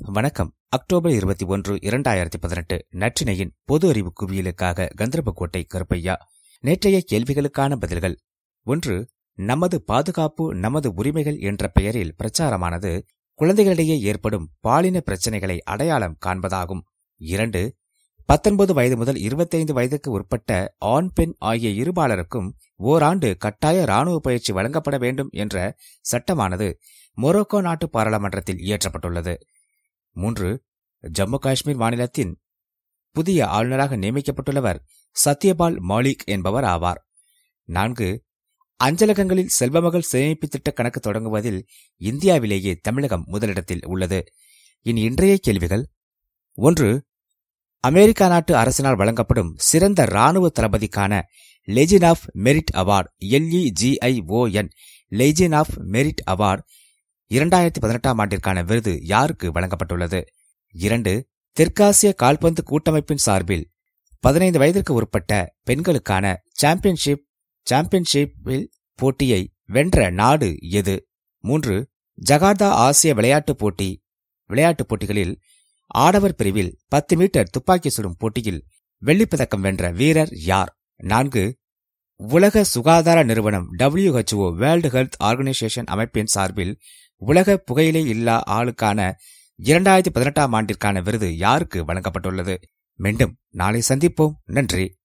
வணக்கம். அக்டோபர் இருபத்தி ஒன்று இரண்டாயிரத்தி பதினெட்டு நற்றினையின் பொது அறிவு குவியலுக்காக கந்தர்போட்டை கருப்பையா நேற்றைய கேள்விகளுக்கான பதில்கள். ஒன்று நமது பாதுகாப்பு நமது உரிமைகள் என்ற பெயரில் பிரச்சாரமானது குழந்தைகளிடையே ஏற்படும் பாலின பிரச்சினைகளை அடையாளம் காண்பதாகும். இரண்டு பத்தொன்பது வயது முதல் இருபத்தைந்து வயதுக்கு உட்பட்ட ஆண் பெண் ஆகிய இருபாலருக்கும் ஓராண்டு கட்டாய ராணுவ பயிற்சி வழங்கப்பட வேண்டும் என்ற சட்டமானது மொரோக்கோ நாட்டு பாராளுமன்றத்தில் இயற்றப்பட்டுள்ளது. மூன்று ஜம்மு காஷ்மீர் மாநிலத்தின் புதிய ஆளுநராக நியமிக்கப்பட்டுள்ளவர் சத்யபால் மாலிக் என்பவர் ஆவார். நான்கு அஞ்சலகங்களில் செல்வமகள் சேமிப்பு திட்ட கணக்கு தொடங்குவதில் இந்தியாவிலேயே தமிழகம் முதலிடத்தில் உள்ளது. இனி இன்றைய கேள்விகள். ஒன்று அமெரிக்கா நாட்டு அரசினால் வழங்கப்படும் சிறந்த ராணுவ தளபதிக்கான legion of merit award L E G I O N legion of merit award இரண்டாயிரத்தி பதினெட்டாம் ஆண்டிற்கான விருது யாருக்கு வழங்கப்பட்டுள்ளது? இரண்டு தெற்காசிய கால்பந்து கூட்டமைப்பின் சார்பில் பதினைந்து வயதிற்கு உட்பட்ட பெண்களுக்கான சாம்பியன்ஷிப் சாம்பியன்ஷிப்பில் போட்டியை வென்ற நாடு எது? மூன்று ஜகார்தா ஆசிய விளையாட்டுப் போட்டி விளையாட்டுப் போட்டிகளில் ஆடவர் பிரிவில் பத்து மீட்டர் துப்பாக்கி சுடும் போட்டியில் வெள்ளிப்பதக்கம் வென்ற வீரர் யார்? நான்கு உலக சுகாதார நிறுவனம் டபிள்யூஹெச்ஓ வேர்ல்டு ஹெல்த் ஆர்கனைசேஷன் அமைப்பின் சார்பில் உலக புகையிலை இல்லா ஆளுக்கான இரண்டாயிரத்தி பதினெட்டாம் ஆண்டிற்கான விருது யாருக்கு வழங்கப்பட்டுள்ளது? மீண்டும் நாளை சந்திப்போம். நன்றி.